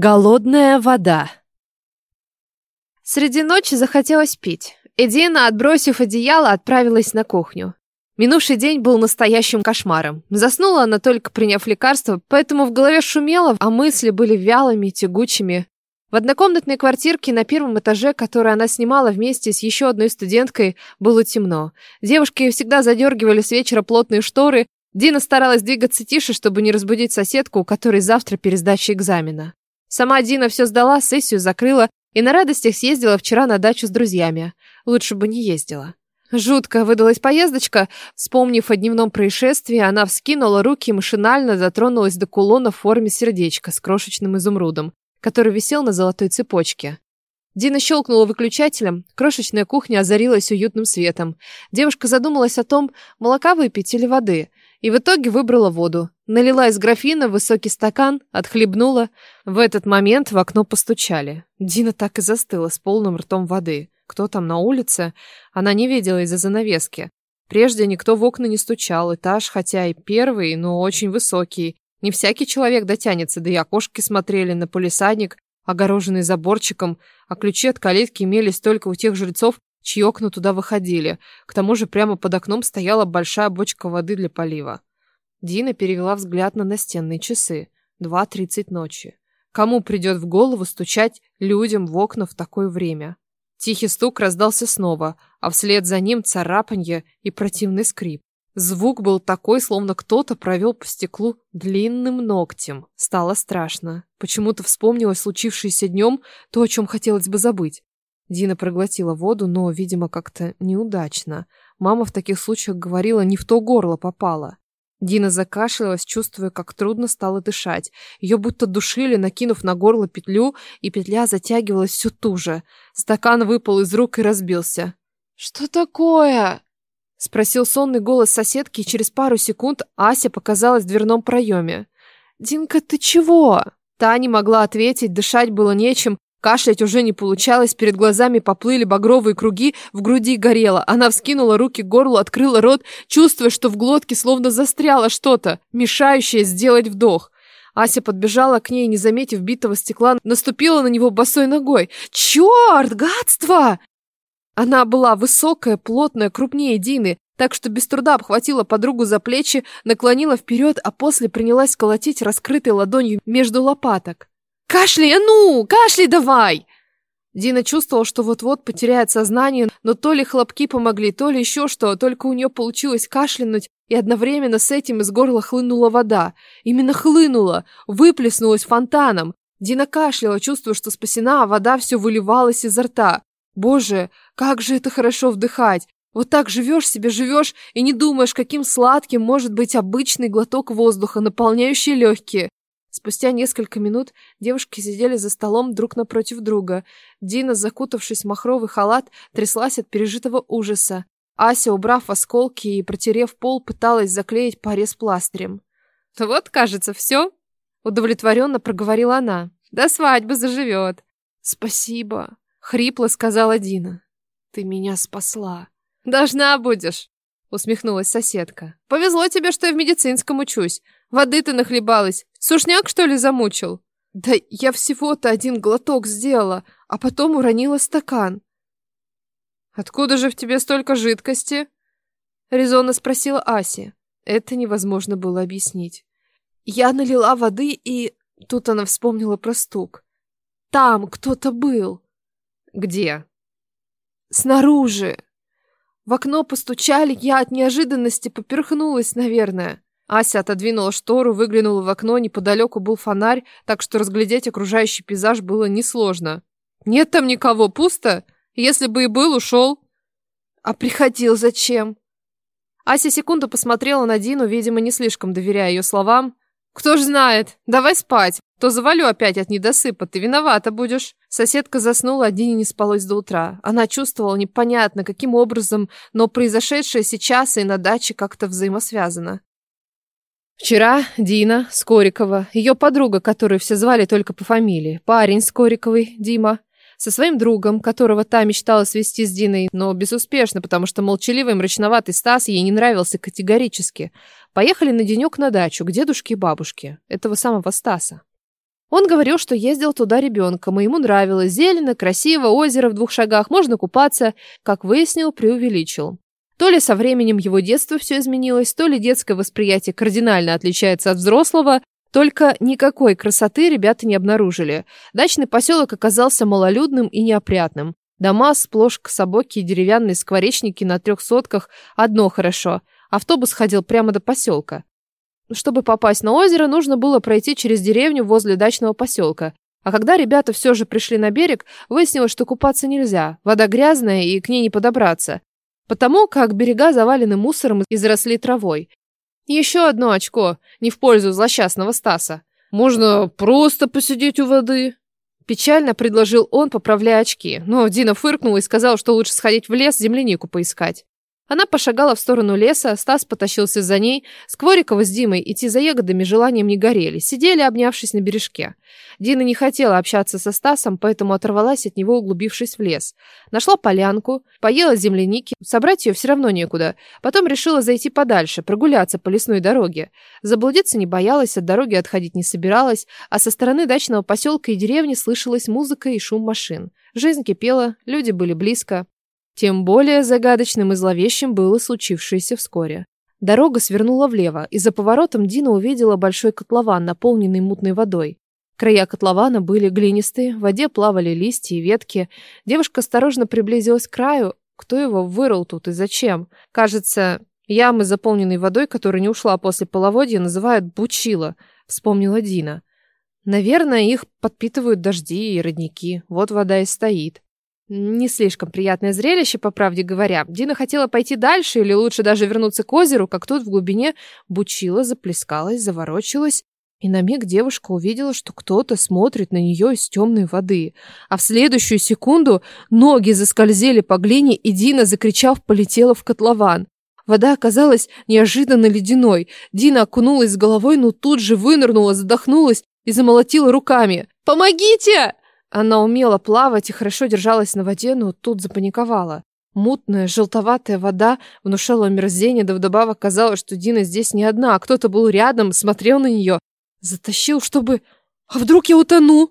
Голодная вода. Среди ночи захотелось пить. Эдина, отбросив одеяло, отправилась на кухню. Минувший день был настоящим кошмаром. Заснула она только приняв лекарство, поэтому в голове шумело, а мысли были вялыми, тягучими. В однокомнатной квартирке на первом этаже, которую она снимала вместе с еще одной студенткой, было темно. Девушки всегда задергивали с вечера плотные шторы. Дина старалась двигаться тише, чтобы не разбудить соседку, у которой завтра пересдача экзамена. Сама Дина все сдала, сессию закрыла и на радостях съездила вчера на дачу с друзьями. Лучше бы не ездила. Жутко выдалась поездочка. Вспомнив о дневном происшествии, она вскинула руки и машинально дотронулась до кулона в форме сердечка с крошечным изумрудом, который висел на золотой цепочке. Дина щелкнула выключателем, крошечная кухня озарилась уютным светом. Девушка задумалась о том, молока выпить или воды, и в итоге выбрала воду. Налила из графина высокий стакан, отхлебнула. В этот момент в окно постучали. Дина так и застыла с полным ртом воды. Кто там на улице? Она не видела из-за занавески. Прежде никто в окна не стучал. Этаж, хотя и первый, но очень высокий. Не всякий человек дотянется, да и окошки смотрели на полисадник, огороженный заборчиком, а ключи от калитки имелись только у тех жильцов, чьи окна туда выходили. К тому же прямо под окном стояла большая бочка воды для полива. Дина перевела взгляд на настенные часы. Два тридцать ночи. Кому придет в голову стучать людям в окна в такое время? Тихий стук раздался снова, а вслед за ним царапанье и противный скрип. Звук был такой, словно кто-то провел по стеклу длинным ногтем. Стало страшно. Почему-то вспомнилось случившееся днем то, о чем хотелось бы забыть. Дина проглотила воду, но, видимо, как-то неудачно. Мама в таких случаях говорила, не в то горло попала. Дина закашлялась, чувствуя, как трудно стало дышать. Ее будто душили, накинув на горло петлю, и петля затягивалась все туже. Стакан выпал из рук и разбился. «Что такое?» — спросил сонный голос соседки, и через пару секунд Ася показалась в дверном проеме. «Динка, ты чего?» Та не могла ответить, дышать было нечем, Кашлять уже не получалось, перед глазами поплыли багровые круги, в груди горело. Она вскинула руки к горлу, открыла рот, чувствуя, что в глотке словно застряло что-то, мешающее сделать вдох. Ася подбежала к ней, не заметив битого стекла, наступила на него босой ногой. «Черт, гадство!» Она была высокая, плотная, крупнее Дины, так что без труда обхватила подругу за плечи, наклонила вперед, а после принялась колотить раскрытой ладонью между лопаток. «Кашляй, а ну! Кашляй давай!» Дина чувствовала, что вот-вот потеряет сознание, но то ли хлопки помогли, то ли еще что, только у нее получилось кашлянуть, и одновременно с этим из горла хлынула вода. Именно хлынула, выплеснулась фонтаном. Дина кашляла, чувствуя, что спасена, а вода все выливалась изо рта. Боже, как же это хорошо вдыхать! Вот так живешь себе, живешь и не думаешь, каким сладким может быть обычный глоток воздуха, наполняющий легкие. Спустя несколько минут девушки сидели за столом друг напротив друга. Дина, закутавшись в махровый халат, тряслась от пережитого ужаса. Ася, убрав осколки и протерев пол, пыталась заклеить порез пластырем. «Вот, кажется, все», — удовлетворенно проговорила она. «До свадьбы заживет». «Спасибо», — хрипло сказала Дина. «Ты меня спасла». «Должна будешь», — усмехнулась соседка. «Повезло тебе, что я в медицинском учусь. Воды ты нахлебалась. Сушняк, что ли, замучил? Да я всего-то один глоток сделала, а потом уронила стакан. Откуда же в тебе столько жидкости? Резонно спросила Ася. Это невозможно было объяснить. Я налила воды и... Тут она вспомнила про стук. Там кто-то был. Где? Снаружи. В окно постучали, я от неожиданности поперхнулась, наверное. Ася отодвинула штору, выглянула в окно, неподалеку был фонарь, так что разглядеть окружающий пейзаж было несложно. «Нет там никого, пусто? Если бы и был, ушел». «А приходил зачем?» Ася секунду посмотрела на Дину, видимо, не слишком доверяя ее словам. «Кто ж знает? Давай спать, то завалю опять от недосыпа, ты виновата будешь». Соседка заснула, а Дине не спалось до утра. Она чувствовала непонятно, каким образом, но произошедшее сейчас и на даче как-то взаимосвязано. Вчера Дина Скорикова, ее подруга, которую все звали только по фамилии, парень Скориковый, Дима, со своим другом, которого та мечтала свести с Диной, но безуспешно, потому что молчаливый мрачноватый Стас ей не нравился категорически, поехали на денек на дачу к дедушке и бабушке, этого самого Стаса. Он говорил, что ездил туда ребенком, и ему нравилось. Зелено, красиво, озеро в двух шагах, можно купаться. Как выяснил, преувеличил. То ли со временем его детства все изменилось, то ли детское восприятие кардинально отличается от взрослого, только никакой красоты ребята не обнаружили. Дачный поселок оказался малолюдным и неопрятным. Дома сплошь кособокие деревянные скворечники на трех сотках – одно хорошо. Автобус ходил прямо до поселка. Чтобы попасть на озеро, нужно было пройти через деревню возле дачного поселка. А когда ребята все же пришли на берег, выяснилось, что купаться нельзя. Вода грязная, и к ней не подобраться. Потому как берега завалены мусором и заросли травой. Еще одно очко, не в пользу злосчастного Стаса. «Можно просто посидеть у воды», Печально предложил он, поправляя очки. Но Дина фыркнула и сказала, что лучше сходить в лес землянику поискать. Она пошагала в сторону леса, Стас потащился за ней. Скворикова с Димой идти за ягодами желанием не горели. Сидели, обнявшись на бережке. Дина не хотела общаться со Стасом, поэтому оторвалась от него, углубившись в лес. Нашла полянку, поела земляники. Собрать ее все равно некуда. Потом решила зайти подальше, прогуляться по лесной дороге. Заблудиться не боялась, от дороги отходить не собиралась, а со стороны дачного поселка и деревни слышалась музыка и шум машин. Жизнь кипела, люди были близко. Тем более загадочным и зловещим было случившееся вскоре. Дорога свернула влево, и за поворотом Дина увидела большой котлован, наполненный мутной водой. Края котлована были глинистые, в воде плавали листья и ветки. Девушка осторожно приблизилась к краю. Кто его вырыл тут и зачем? Кажется, ямы, заполненные водой, которая не ушла после половодья, называют бучило, вспомнила Дина. Наверное, их подпитывают дожди и родники. Вот вода и стоит. Не слишком приятное зрелище, по правде говоря. Дина хотела пойти дальше или лучше даже вернуться к озеру, как тут в глубине бучила, заплескалась, заворочилась. И на миг девушка увидела, что кто-то смотрит на нее из темной воды. А в следующую секунду ноги заскользили по глине, и Дина, закричав, полетела в котлован. Вода оказалась неожиданно ледяной. Дина окунулась с головой, но тут же вынырнула, задохнулась и замолотила руками. «Помогите!» Она умела плавать и хорошо держалась на воде, но тут запаниковала. Мутная, желтоватая вода внушала мерзение, да вдобавок казалось, что Дина здесь не одна, а кто-то был рядом, смотрел на нее. Затащил, чтобы... А вдруг я утону?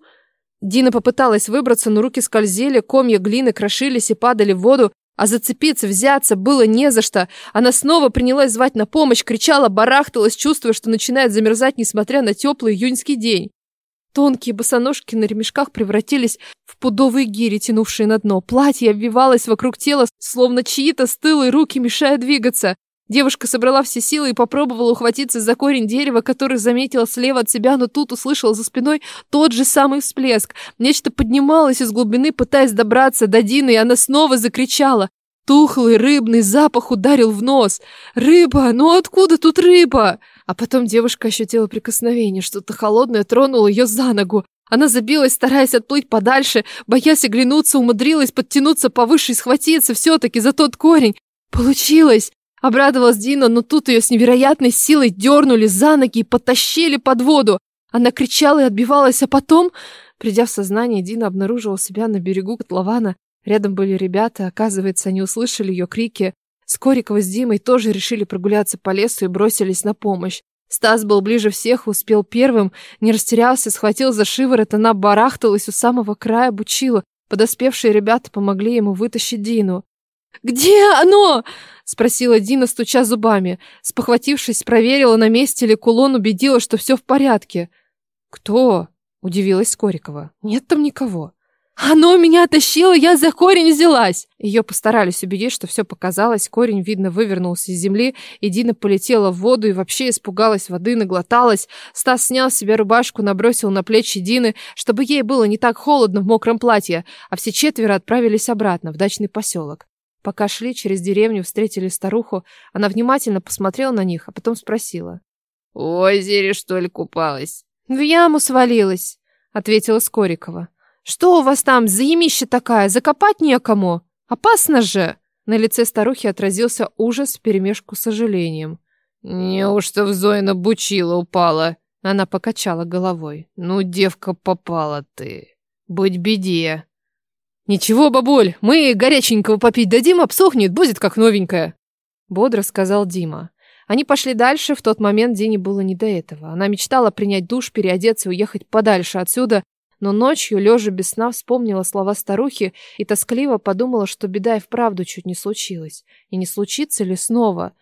Дина попыталась выбраться, но руки скользили, комья глины крошились и падали в воду, а зацепиться, взяться было не за что. Она снова принялась звать на помощь, кричала, барахталась, чувствуя, что начинает замерзать, несмотря на теплый июньский день. Тонкие босоножки на ремешках превратились в пудовые гири, тянувшие на дно. Платье обвивалось вокруг тела, словно чьи-то стылые руки мешая двигаться. Девушка собрала все силы и попробовала ухватиться за корень дерева, который заметила слева от себя, но тут услышала за спиной тот же самый всплеск. Нечто поднималось из глубины, пытаясь добраться до Дины, и она снова закричала. Тухлый рыбный запах ударил в нос. «Рыба! Ну откуда тут рыба?» А потом девушка ощутила прикосновение, что-то холодное тронуло ее за ногу. Она забилась, стараясь отплыть подальше, боясь оглянуться, умудрилась подтянуться повыше и схватиться все-таки за тот корень. Получилось! Обрадовалась Дина, но тут ее с невероятной силой дернули за ноги и потащили под воду. Она кричала и отбивалась, а потом, придя в сознание, Дина обнаружила себя на берегу котлована. Рядом были ребята, оказывается, они услышали ее крики. Скорикова с Димой тоже решили прогуляться по лесу и бросились на помощь. Стас был ближе всех, успел первым, не растерялся, схватил за шиворот, она барахталась у самого края бучила. Подоспевшие ребята помогли ему вытащить Дину. «Где оно?» — спросила Дина, стуча зубами. Спохватившись, проверила, на месте ли кулон, убедила, что все в порядке. «Кто?» — удивилась Скорикова. «Нет там никого». «Оно меня тащило, я за корень взялась!» Ее постарались убедить, что все показалось. Корень, видно, вывернулся из земли, и Дина полетела в воду и вообще испугалась воды, наглоталась. Стас снял себе рубашку, набросил на плечи Дины, чтобы ей было не так холодно в мокром платье, а все четверо отправились обратно, в дачный поселок. Пока шли через деревню, встретили старуху. Она внимательно посмотрела на них, а потом спросила. «В озере, что ли, купалась?» «В яму свалилась», — ответила Скорикова. «Что у вас там за ямища такая? Закопать некому? Опасно же!» На лице старухи отразился ужас вперемешку с сожалением. «Неужто в Зоина бучила упала?» Она покачала головой. «Ну, девка, попала ты. Быть беде». «Ничего, бабуль, мы горяченького попить дадим, обсохнет, будет как новенькая», — бодро сказал Дима. Они пошли дальше, в тот момент Дине было не до этого. Она мечтала принять душ, переодеться и уехать подальше отсюда, но ночью, лежа без сна, вспомнила слова старухи и тоскливо подумала, что беда и вправду чуть не случилась. И не случится ли снова?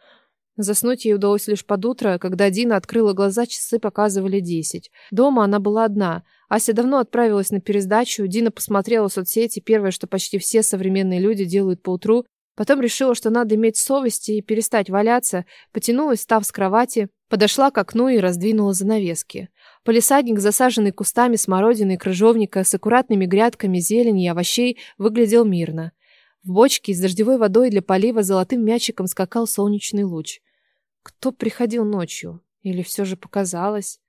Заснуть ей удалось лишь под утро, когда Дина открыла глаза, часы показывали десять. Дома она была одна. Ася давно отправилась на пересдачу, Дина посмотрела соцсети, первое, что почти все современные люди делают по утру, Потом решила, что надо иметь совесть и перестать валяться, потянулась, став с кровати, подошла к окну и раздвинула занавески. Полисадник, засаженный кустами смородины и крыжовника с аккуратными грядками зелени и овощей, выглядел мирно. В бочке с дождевой водой для полива золотым мячиком скакал солнечный луч. Кто приходил ночью? Или все же показалось?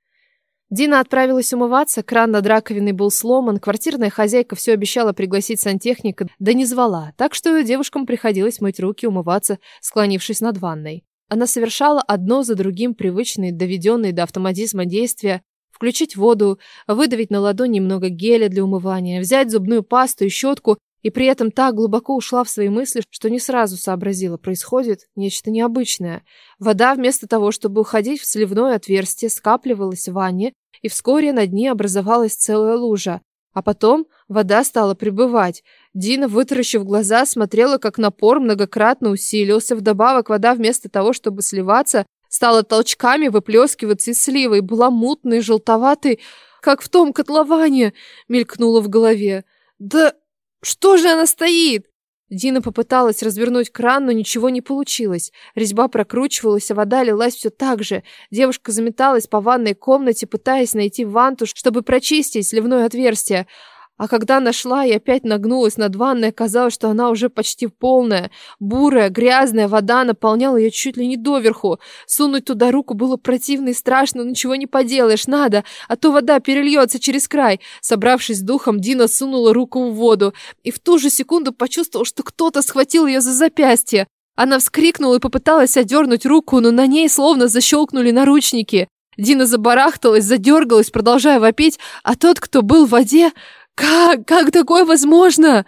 Дина отправилась умываться, кран над раковиной был сломан, квартирная хозяйка все обещала пригласить сантехника, да не звала, так что девушкам приходилось мыть руки, умываться, склонившись над ванной. Она совершала одно за другим привычные, доведенные до автоматизма действия, включить воду, выдавить на ладонь немного геля для умывания, взять зубную пасту и щетку и при этом так глубоко ушла в свои мысли, что не сразу сообразила, происходит нечто необычное. Вода вместо того, чтобы уходить в сливное отверстие, скапливалась в ванне, и вскоре на дне образовалась целая лужа. А потом вода стала прибывать. Дина, вытаращив глаза, смотрела, как напор многократно усилился. Вдобавок вода вместо того, чтобы сливаться, стала толчками выплескиваться из слива и была мутной, желтоватой, как в том котловане, мелькнула в голове. Да что же она стоит? Дина попыталась развернуть кран, но ничего не получилось. Резьба прокручивалась, а вода лилась все так же. Девушка заметалась по ванной комнате, пытаясь найти ванту, чтобы прочистить сливное отверстие. А когда нашла и опять нагнулась над ванной, оказалось, что она уже почти полная. Бурая, грязная вода наполняла ее чуть ли не доверху. Сунуть туда руку было противно и страшно, но ничего не поделаешь, надо, а то вода перельется через край. Собравшись с духом, Дина сунула руку в воду и в ту же секунду почувствовала, что кто-то схватил ее за запястье. Она вскрикнула и попыталась одернуть руку, но на ней словно защелкнули наручники. Дина забарахталась, задергалась, продолжая вопить, а тот, кто был в воде, «Как? Как такое возможно?»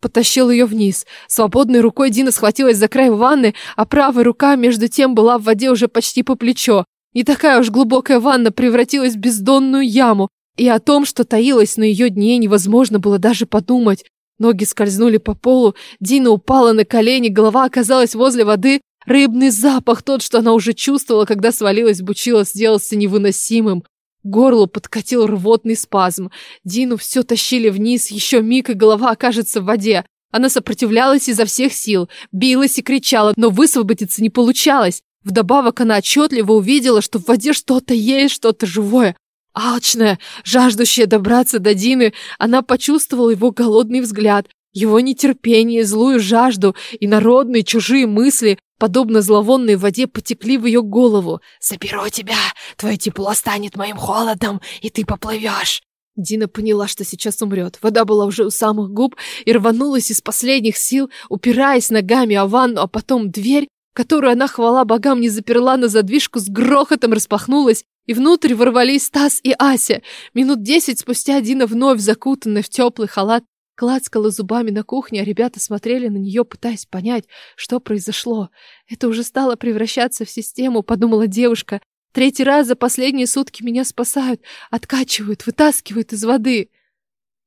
Потащил ее вниз. Свободной рукой Дина схватилась за край ванны, а правая рука между тем была в воде уже почти по плечо. Не такая уж глубокая ванна превратилась в бездонную яму, и о том, что таилось на ее дне, невозможно было даже подумать. Ноги скользнули по полу, Дина упала на колени, голова оказалась возле воды. Рыбный запах, тот, что она уже чувствовала, когда свалилась в бучило, сделался невыносимым. Горло подкатил рвотный спазм. Дину все тащили вниз, еще миг, и голова окажется в воде. Она сопротивлялась изо всех сил, билась и кричала, но высвободиться не получалось. Вдобавок она отчетливо увидела, что в воде что-то есть, что-то живое. Алчная, жаждущая добраться до Дины, она почувствовала его голодный взгляд, его нетерпение, злую жажду и народные чужие мысли, подобно зловонной воде, потекли в ее голову. «Заберу тебя! Твое тепло станет моим холодом, и ты поплывешь!» Дина поняла, что сейчас умрет. Вода была уже у самых губ и рванулась из последних сил, упираясь ногами о ванну, а потом дверь, которую она, хвала богам, не заперла на задвижку, с грохотом распахнулась, и внутрь ворвались Стас и Ася. Минут десять спустя Дина, вновь закутанная в теплый халат, клацкала зубами на кухне, а ребята смотрели на нее, пытаясь понять, что произошло. Это уже стало превращаться в систему, подумала девушка. Третий раз за последние сутки меня спасают, откачивают, вытаскивают из воды.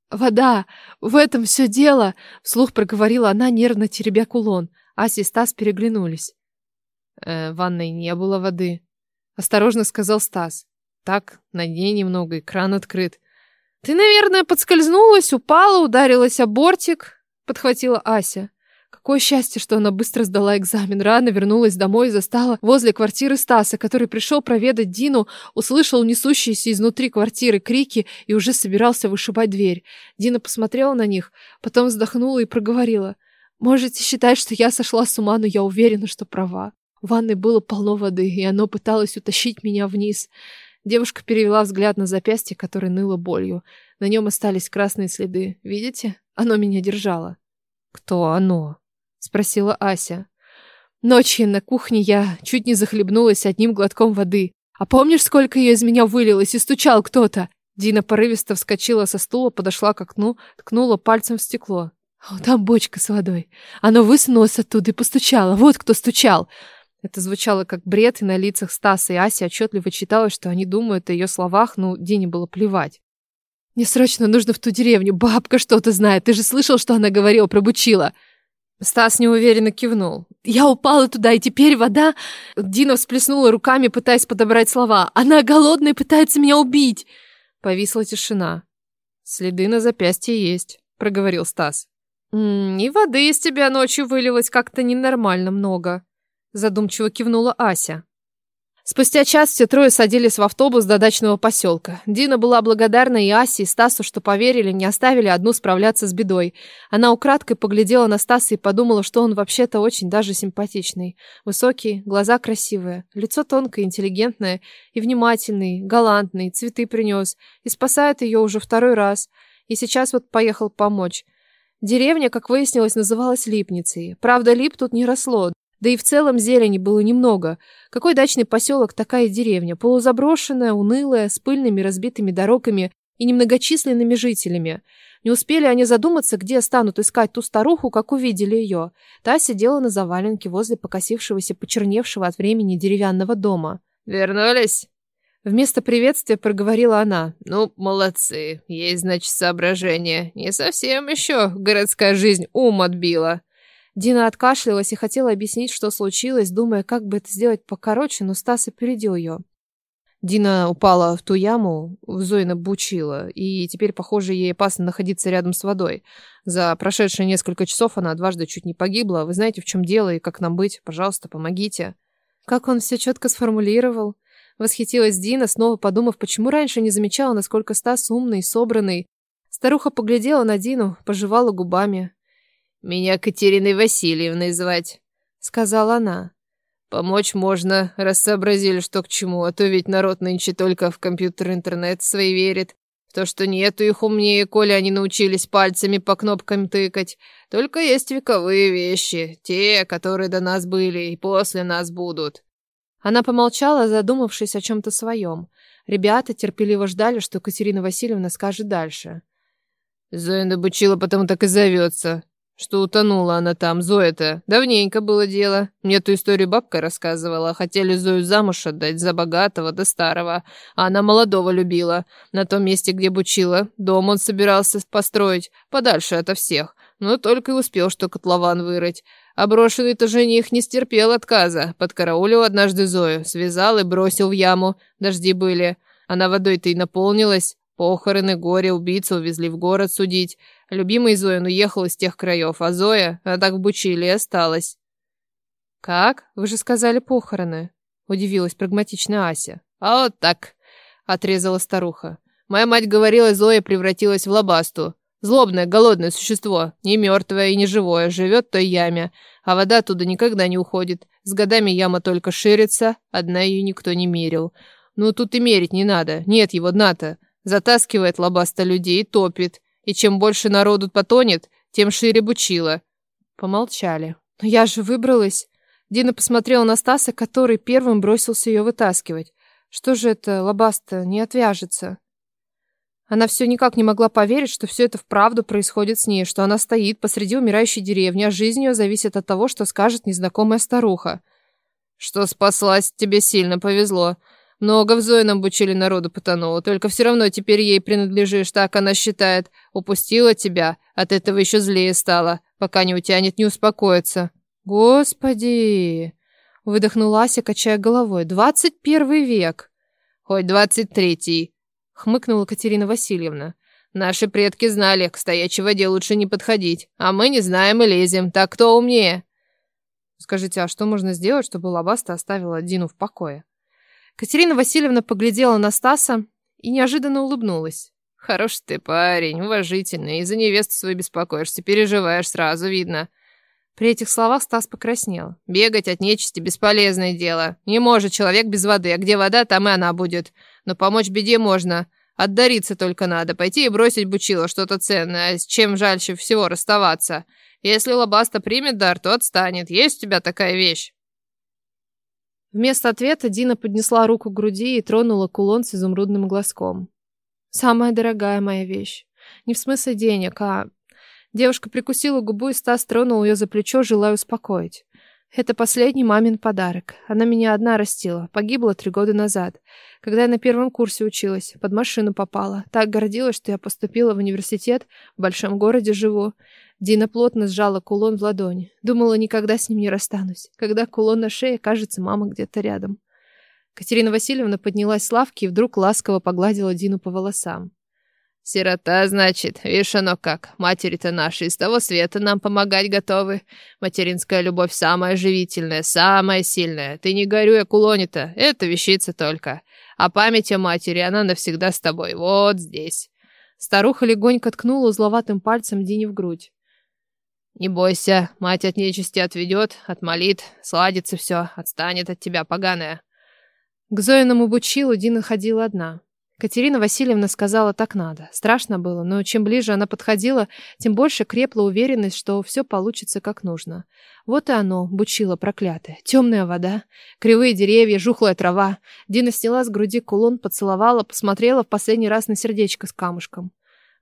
Вода, в этом все дело, вслух проговорила она, нервно теребя кулон. Ася и Стас переглянулись. «Э, в ванной не было воды, осторожно сказал Стас. Так, на дне немного, и кран открыт. «Ты, наверное, подскользнулась, упала, ударилась о бортик», — подхватила Ася. Какое счастье, что она быстро сдала экзамен, рано вернулась домой и застала возле квартиры Стаса, который пришел проведать Дину, услышал несущиеся изнутри квартиры крики и уже собирался вышибать дверь. Дина посмотрела на них, потом вздохнула и проговорила. «Можете считать, что я сошла с ума, но я уверена, что права. В ванной было полно воды, и оно пыталось утащить меня вниз. Девушка перевела взгляд на запястье, которое ныло болью. На нем остались красные следы. Видите? Оно меня держало. Кто оно? Спросила Ася. Ночью на кухне я чуть не захлебнулась одним глотком воды. А помнишь, сколько ее из меня вылилось и стучал кто-то? Дина порывисто вскочила со стула, подошла к окну, ткнула пальцем в стекло. Там бочка с водой. Оно высунулось оттуда и постучало. Вот кто стучал. Это звучало как бред, и на лицах Стаса и Аси отчетливо читалось, что они думают о ее словах, но Дине было плевать. «Мне срочно нужно в ту деревню, бабка что-то знает, ты же слышал, что она говорила про Бучила?» Стас неуверенно кивнул. «Я упала туда, и теперь вода...» Дина всплеснула руками, пытаясь подобрать слова. «Она голодная пытается меня убить!» Повисла тишина. «Следы на запястье есть», — проговорил Стас. «М -м, «И воды из тебя ночью вылилось как-то ненормально много», — задумчиво кивнула Ася. Спустя час все трое садились в автобус до дачного поселка. Дина была благодарна и Асе, и Стасу, что поверили, не оставили одну справляться с бедой. Она украдкой поглядела на Стаса и подумала, что он вообще-то очень даже симпатичный. Высокий, глаза красивые, лицо тонкое, интеллигентное и внимательный, галантный, цветы принес. И спасает ее уже второй раз. И сейчас вот поехал помочь. Деревня, как выяснилось, называлась Липницей. Правда, лип тут не росло, да и в целом зелени было немного. Какой дачный поселок, такая деревня, полузаброшенная, унылая, с пыльными разбитыми дорогами и немногочисленными жителями. Не успели они задуматься, где станут искать ту старуху, как увидели ее. Та сидела на заваленке возле покосившегося, почерневшего от времени деревянного дома. «Вернулись?» Вместо приветствия проговорила она. «Ну, молодцы. Есть, значит, соображение. Не совсем еще городская жизнь ум отбила». Дина откашлялась и хотела объяснить, что случилось, думая, как бы это сделать покороче, но Стас опередил ее. Дина упала в ту яму, в Зоина бучила, и теперь, похоже, ей опасно находиться рядом с водой. За прошедшие несколько часов она дважды чуть не погибла. Вы знаете, в чем дело и как нам быть? Пожалуйста, помогите. Как он все четко сформулировал. Восхитилась Дина, снова подумав, почему раньше не замечала, насколько Стас умный собранный. Старуха поглядела на Дину, пожевала губами. «Меня Катериной Васильевной звать», — сказала она. «Помочь можно, раз сообразили, что к чему, а то ведь народ нынче только в компьютер-интернет свои верит. В то, что нету их умнее, коли они научились пальцами по кнопкам тыкать. Только есть вековые вещи, те, которые до нас были и после нас будут». Она помолчала, задумавшись о чем-то своем. Ребята терпеливо ждали, что Катерина Васильевна скажет дальше. «Зоя Бучила потом так и зовется», что утонула она там, Зоя-то. Давненько было дело. Мне эту историю бабка рассказывала. Хотели Зою замуж отдать за богатого да старого. А она молодого любила. На том месте, где бучила, дом он собирался построить, подальше ото всех. Но только и успел, что котлован вырыть. А брошенный-то жених не стерпел отказа. Подкараулил однажды Зою, связал и бросил в яму. Дожди были. Она водой-то и наполнилась. Похороны, горе, убийцу увезли в город судить. Любимый Зоин уехал из тех краев, а Зоя, она так в Бучиле осталась. «Как? Вы же сказали похороны», — удивилась прагматичная Ася. «А вот так», — отрезала старуха. «Моя мать говорила, Зоя превратилась в лобасту. Злобное, голодное существо, не мертвое и не живое, живет в той яме, а вода оттуда никогда не уходит. С годами яма только ширится, одна ее никто не мерил. Ну, тут и мерить не надо, нет его дна-то. Затаскивает лобаста людей и топит. И чем больше народу потонет, тем шире бучила. Помолчали. Но я же выбралась. Дина посмотрела на Стаса, который первым бросился ее вытаскивать. Что же это, лобаста, не отвяжется? Она все никак не могла поверить, что все это вправду происходит с ней, что она стоит посреди умирающей деревни, а жизнь ее зависит от того, что скажет незнакомая старуха. «Что спаслась, тебе сильно повезло. Много в Зоином бучили народу потонуло, только все равно теперь ей принадлежишь, так она считает. Упустила тебя, от этого еще злее стала, пока не утянет, не успокоится. Господи! Выдохнула Ася, качая головой. Двадцать первый век. Хоть двадцать третий, хмыкнула Катерина Васильевна. Наши предки знали, к стоячей воде лучше не подходить, а мы не знаем и лезем, так кто умнее? Скажите, а что можно сделать, чтобы Лабаста оставила Дину в покое? Катерина Васильевна поглядела на Стаса и неожиданно улыбнулась. «Хороший ты парень, уважительный, и за невесту свою беспокоишься, переживаешь, сразу видно». При этих словах Стас покраснел. «Бегать от нечисти – бесполезное дело. Не может человек без воды, а где вода, там и она будет. Но помочь беде можно. Отдариться только надо, пойти и бросить бучило что-то ценное, с чем жальше всего расставаться. Если лобаста примет дар, то отстанет. Есть у тебя такая вещь?» Вместо ответа Дина поднесла руку к груди и тронула кулон с изумрудным глазком. «Самая дорогая моя вещь. Не в смысле денег, а...» Девушка прикусила губу, и Стас тронул ее за плечо, желая успокоить. Это последний мамин подарок. Она меня одна растила, погибла три года назад. Когда я на первом курсе училась, под машину попала. Так гордилась, что я поступила в университет, в большом городе живу. Дина плотно сжала кулон в ладони. Думала, никогда с ним не расстанусь. Когда кулон на шее, кажется, мама где-то рядом. Катерина Васильевна поднялась с лавки и вдруг ласково погладила Дину по волосам. «Сирота, значит, видишь оно как. Матери-то наши из того света нам помогать готовы. Материнская любовь самая живительная, самая сильная. Ты не горюй о кулоне-то, это вещица только. А память о матери, она навсегда с тобой, вот здесь». Старуха легонько ткнула узловатым пальцем Дине в грудь. «Не бойся, мать от нечисти отведет, отмолит, сладится все, отстанет от тебя, поганая». К Зоиному бучилу Дина ходила одна. Катерина Васильевна сказала, так надо. Страшно было, но чем ближе она подходила, тем больше крепла уверенность, что все получится как нужно. Вот и оно, бучило проклятое. Темная вода, кривые деревья, жухлая трава. Дина сняла с груди кулон, поцеловала, посмотрела в последний раз на сердечко с камушком.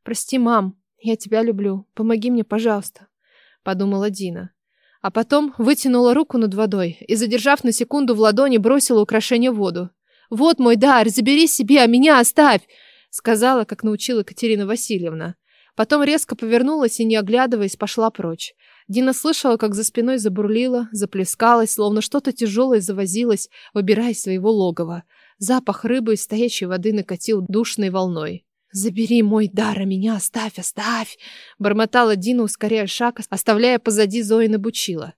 «Прости, мам, я тебя люблю. Помоги мне, пожалуйста», — подумала Дина. А потом вытянула руку над водой и, задержав на секунду в ладони, бросила украшение в воду. «Вот мой дар, забери себе, а меня оставь!» Сказала, как научила Катерина Васильевна. Потом резко повернулась и, не оглядываясь, пошла прочь. Дина слышала, как за спиной забурлила, заплескалась, словно что-то тяжелое завозилось, выбирая своего логова. Запах рыбы из стоящей воды накатил душной волной. «Забери мой дар, а меня оставь, оставь!» Бормотала Дина, ускоряя шаг, оставляя позади Зоина Бучила.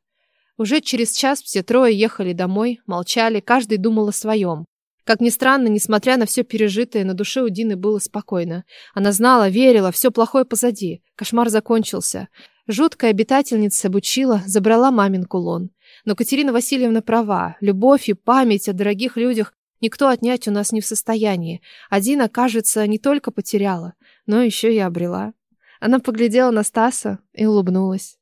Уже через час все трое ехали домой, молчали, каждый думал о своем. Как ни странно, несмотря на все пережитое, на душе у Дины было спокойно. Она знала, верила, все плохое позади. Кошмар закончился. Жуткая обитательница обучила, забрала мамин кулон. Но Катерина Васильевна права. Любовь и память о дорогих людях никто отнять у нас не в состоянии. Один, кажется, не только потеряла, но еще и обрела. Она поглядела на Стаса и улыбнулась.